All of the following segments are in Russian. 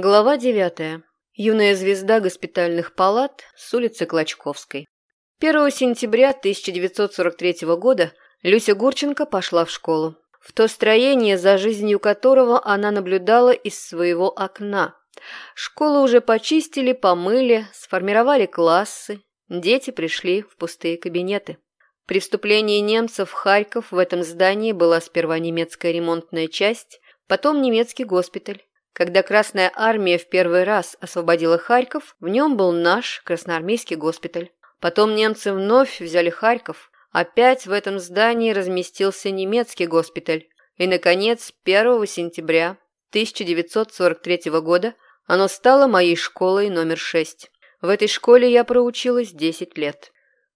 Глава девятая. Юная звезда госпитальных палат с улицы Клочковской. 1 сентября 1943 года Люся Гурченко пошла в школу. В то строение, за жизнью которого она наблюдала из своего окна. Школу уже почистили, помыли, сформировали классы. Дети пришли в пустые кабинеты. При вступлении немцев в Харьков в этом здании была сперва немецкая ремонтная часть, потом немецкий госпиталь. Когда Красная Армия в первый раз освободила Харьков, в нем был наш красноармейский госпиталь. Потом немцы вновь взяли Харьков. Опять в этом здании разместился немецкий госпиталь. И, наконец, 1 сентября 1943 года оно стало моей школой номер 6. В этой школе я проучилась 10 лет.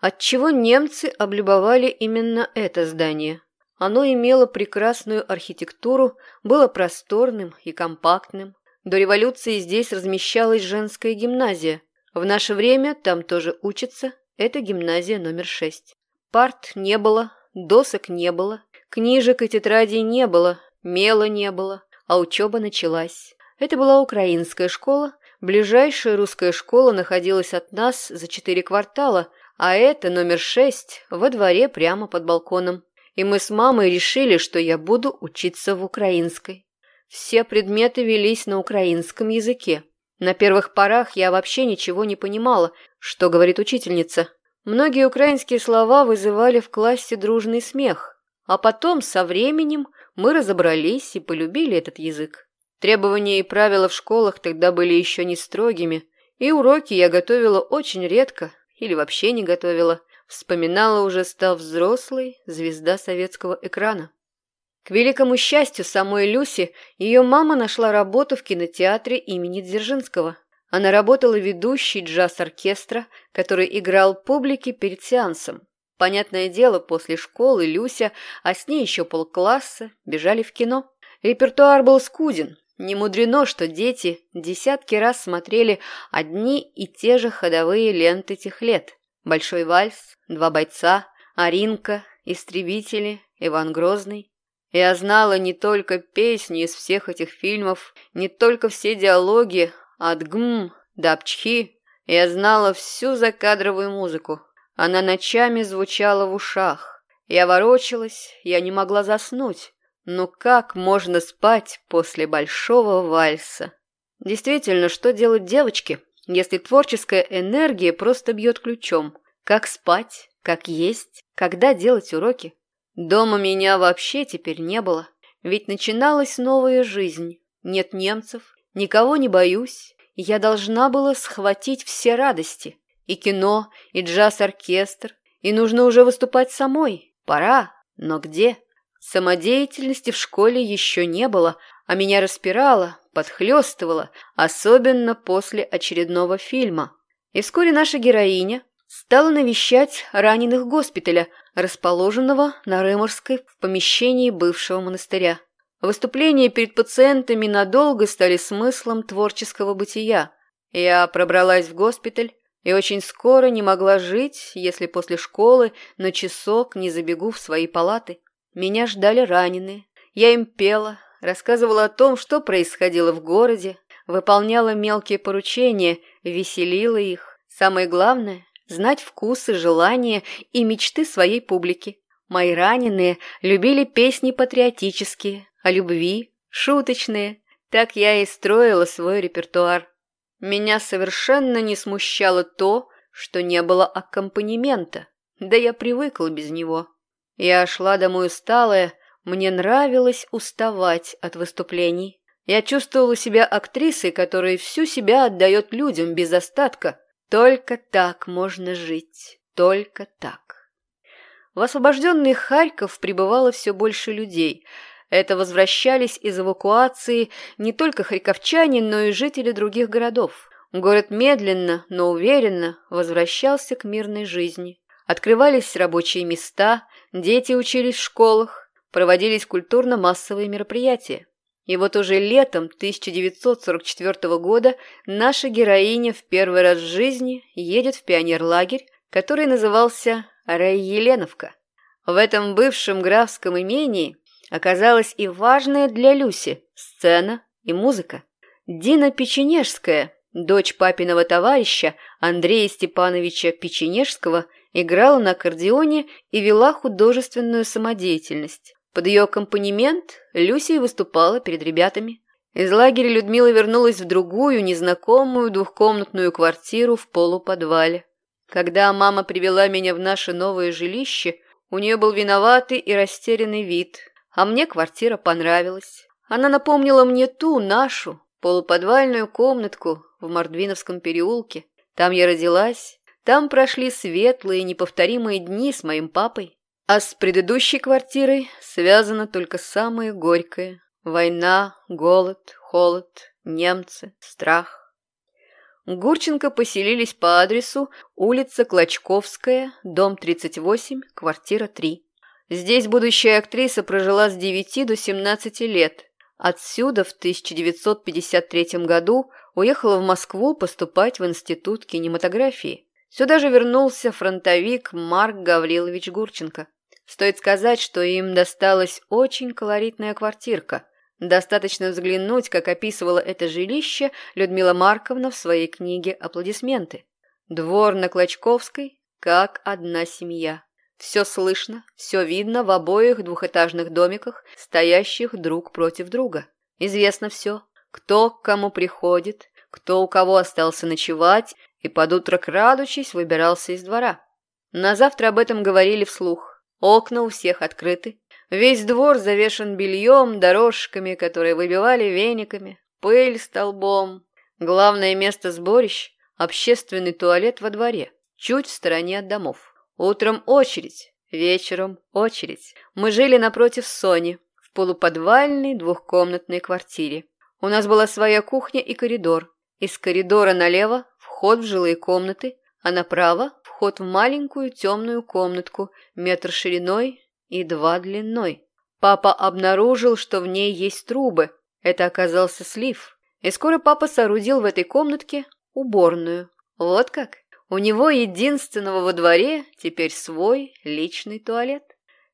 Отчего немцы облюбовали именно это здание? Оно имело прекрасную архитектуру, было просторным и компактным. До революции здесь размещалась женская гимназия. В наше время там тоже учится. Это гимназия номер шесть. Парт не было, досок не было, книжек и тетрадей не было, мела не было, а учеба началась. Это была украинская школа. Ближайшая русская школа находилась от нас за четыре квартала, а это номер шесть во дворе прямо под балконом и мы с мамой решили, что я буду учиться в украинской. Все предметы велись на украинском языке. На первых порах я вообще ничего не понимала, что говорит учительница. Многие украинские слова вызывали в классе дружный смех, а потом, со временем, мы разобрались и полюбили этот язык. Требования и правила в школах тогда были еще не строгими, и уроки я готовила очень редко или вообще не готовила. Вспоминала уже став взрослой, звезда советского экрана. К великому счастью самой Люси, ее мама нашла работу в кинотеатре имени Дзержинского. Она работала ведущей джаз-оркестра, который играл публике перед сеансом. Понятное дело, после школы Люся, а с ней еще полкласса, бежали в кино. Репертуар был скуден. Не мудрено, что дети десятки раз смотрели одни и те же ходовые ленты тех лет. Большой вальс, два бойца, Аринка, истребители, Иван Грозный. Я знала не только песни из всех этих фильмов, не только все диалоги от гм до апчхи. Я знала всю закадровую музыку. Она ночами звучала в ушах. Я ворочалась, я не могла заснуть. Но как можно спать после большого вальса? Действительно, что делать девочки, если творческая энергия просто бьет ключом. Как спать, как есть, когда делать уроки. Дома меня вообще теперь не было, ведь начиналась новая жизнь. Нет немцев, никого не боюсь, я должна была схватить все радости. И кино, и джаз-оркестр, и нужно уже выступать самой. Пора, но где? Самодеятельности в школе еще не было, а меня распирало, подхлестывало, особенно после очередного фильма. И вскоре наша героиня стала навещать раненых госпиталя, расположенного на Рыморской в помещении бывшего монастыря. Выступления перед пациентами надолго стали смыслом творческого бытия. Я пробралась в госпиталь и очень скоро не могла жить, если после школы на часок не забегу в свои палаты. Меня ждали раненые. Я им пела, рассказывала о том, что происходило в городе, выполняла мелкие поручения, веселила их. Самое главное – знать вкусы, желания и мечты своей публики. Мои раненые любили песни патриотические, о любви, шуточные. Так я и строила свой репертуар. Меня совершенно не смущало то, что не было аккомпанемента, да я привыкла без него. Я шла домой усталая, мне нравилось уставать от выступлений. Я чувствовала себя актрисой, которая всю себя отдает людям без остатка. Только так можно жить. Только так. В освобожденный Харьков прибывало все больше людей. Это возвращались из эвакуации не только харьковчане, но и жители других городов. Город медленно, но уверенно возвращался к мирной жизни. Открывались рабочие места, дети учились в школах, проводились культурно-массовые мероприятия. И вот уже летом 1944 года наша героиня в первый раз в жизни едет в пионерлагерь, который назывался Рай-Еленовка. В этом бывшем графском имении оказалась и важная для Люси сцена и музыка. Дина Печенежская, дочь папиного товарища Андрея Степановича Печенежского, играла на аккордеоне и вела художественную самодеятельность. Под ее аккомпанемент Люся выступала перед ребятами. Из лагеря Людмила вернулась в другую, незнакомую двухкомнатную квартиру в полуподвале. Когда мама привела меня в наше новое жилище, у нее был виноватый и растерянный вид, а мне квартира понравилась. Она напомнила мне ту, нашу, полуподвальную комнатку в Мордвиновском переулке. Там я родилась, там прошли светлые, неповторимые дни с моим папой. А с предыдущей квартирой связано только самое горькое. Война, голод, холод, немцы, страх. Гурченко поселились по адресу улица Клочковская, дом 38, квартира 3. Здесь будущая актриса прожила с 9 до 17 лет. Отсюда в 1953 году уехала в Москву поступать в Институт кинематографии. Сюда же вернулся фронтовик Марк Гаврилович Гурченко. Стоит сказать, что им досталась очень колоритная квартирка – Достаточно взглянуть, как описывала это жилище Людмила Марковна в своей книге «Аплодисменты». Двор на Клочковской, как одна семья. Все слышно, все видно в обоих двухэтажных домиках, стоящих друг против друга. Известно все, кто к кому приходит, кто у кого остался ночевать, и под утро крадучись выбирался из двора. На завтра об этом говорили вслух. Окна у всех открыты, Весь двор завешен бельем, дорожками, которые выбивали вениками, пыль столбом. Главное место сборищ – общественный туалет во дворе, чуть в стороне от домов. Утром очередь, вечером очередь. Мы жили напротив Сони, в полуподвальной двухкомнатной квартире. У нас была своя кухня и коридор. Из коридора налево вход в жилые комнаты, а направо вход в маленькую темную комнатку, метр шириной, и два длиной. Папа обнаружил, что в ней есть трубы. Это оказался слив. И скоро папа соорудил в этой комнатке уборную. Вот как. У него единственного во дворе теперь свой личный туалет.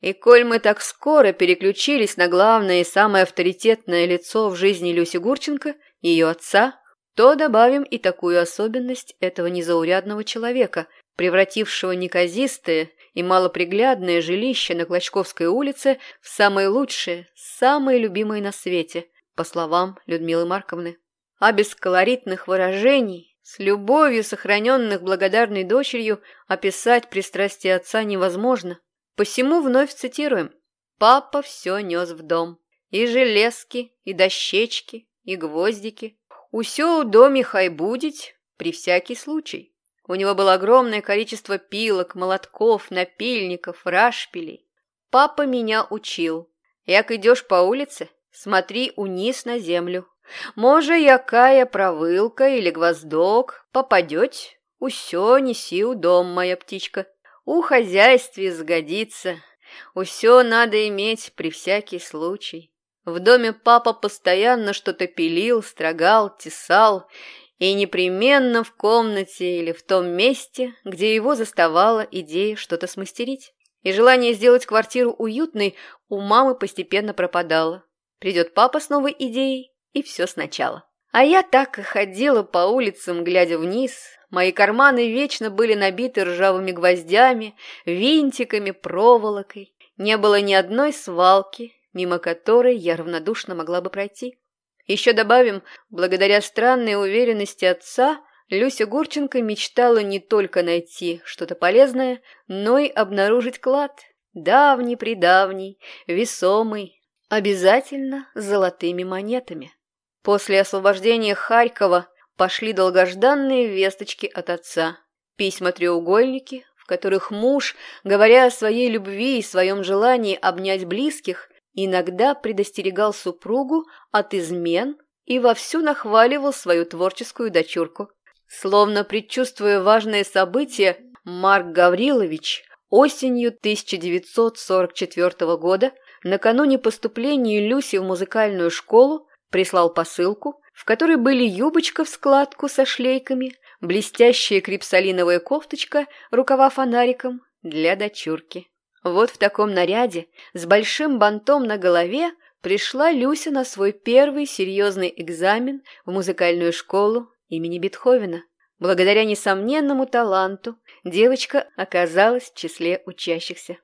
И коль мы так скоро переключились на главное и самое авторитетное лицо в жизни Люси Гурченко, ее отца, то добавим и такую особенность этого незаурядного человека, превратившего неказистое и малоприглядное жилище на Клочковской улице в самое лучшее, самое любимое на свете, по словам Людмилы Марковны. А без колоритных выражений, с любовью сохраненных благодарной дочерью, описать пристрастие отца невозможно. Посему вновь цитируем. «Папа все нес в дом. И железки, и дощечки, и гвоздики. Усё у доме хай будет, при всякий случай. У него было огромное количество пилок, молотков, напильников, рашпилей. Папа меня учил. Як идешь по улице, смотри униз на землю. Може, якая провылка или гвоздок попадете, усё неси у дом, моя птичка. У хозяйстве сгодится. Усё надо иметь при всякий случай. В доме папа постоянно что-то пилил, строгал, тесал, и непременно в комнате или в том месте, где его заставала идея что-то смастерить. И желание сделать квартиру уютной у мамы постепенно пропадало. Придет папа с новой идеей, и все сначала. А я так и ходила по улицам, глядя вниз. Мои карманы вечно были набиты ржавыми гвоздями, винтиками, проволокой. Не было ни одной свалки, мимо которой я равнодушно могла бы пройти. Еще добавим, благодаря странной уверенности отца, Люся Гурченко мечтала не только найти что-то полезное, но и обнаружить клад. Давний-предавний, весомый, обязательно с золотыми монетами. После освобождения Харькова пошли долгожданные весточки от отца. Письма-треугольники, в которых муж, говоря о своей любви и своем желании обнять близких, Иногда предостерегал супругу от измен и вовсю нахваливал свою творческую дочурку. Словно предчувствуя важное событие, Марк Гаврилович осенью 1944 года, накануне поступления Люси в музыкальную школу, прислал посылку, в которой были юбочка в складку со шлейками, блестящая крипсолиновая кофточка, рукава фонариком для дочурки. Вот в таком наряде, с большим бантом на голове, пришла Люся на свой первый серьезный экзамен в музыкальную школу имени Бетховена. Благодаря несомненному таланту девочка оказалась в числе учащихся.